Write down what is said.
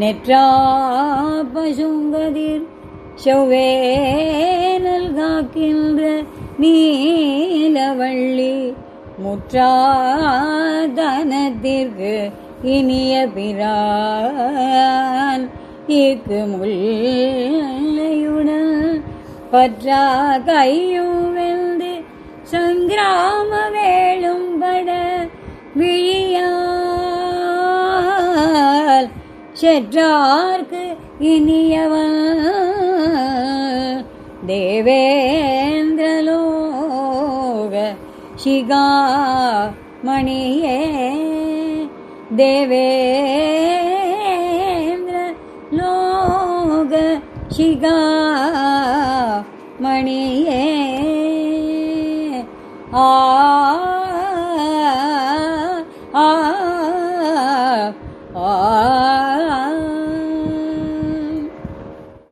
நெற்றாபசுங்கதிர் செவ்வே நல்காக்கின்ற நீலவள்ளி முற்றாதனத்திற்கு இனிய பிரான். இக்கு முல்லையுடன் பற்றா கையும் வெந்து சங்கிராம வேளும் பட விழி षडार्क् இனியவன் தேவேந்திரலோக சிகாமணியே शिगा मणि एवेन्द्र लोग सिगा मणि ये आ 啊。